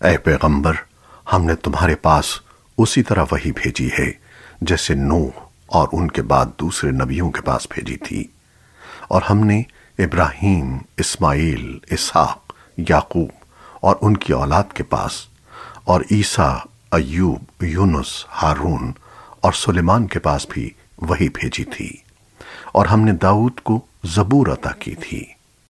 اے پیغمبر، ہم نے تمہارے پاس اسی طرح وہی بھیجی ہے، جیسے نوح اور ان کے بعد دوسرے نبیوں کے پاس بھیجی تھی۔ اور ہم نے ابراہیم، اسماعیل، اسحاق، یعقوب اور ان کی اولاد کے پاس، اور عیسیٰ، ایوب، یونس، ہارون اور سلیمان کے پاس بھی وہی بھیجی تھی۔ اور ہم نے داؤد کو زبور عطا کی تھی۔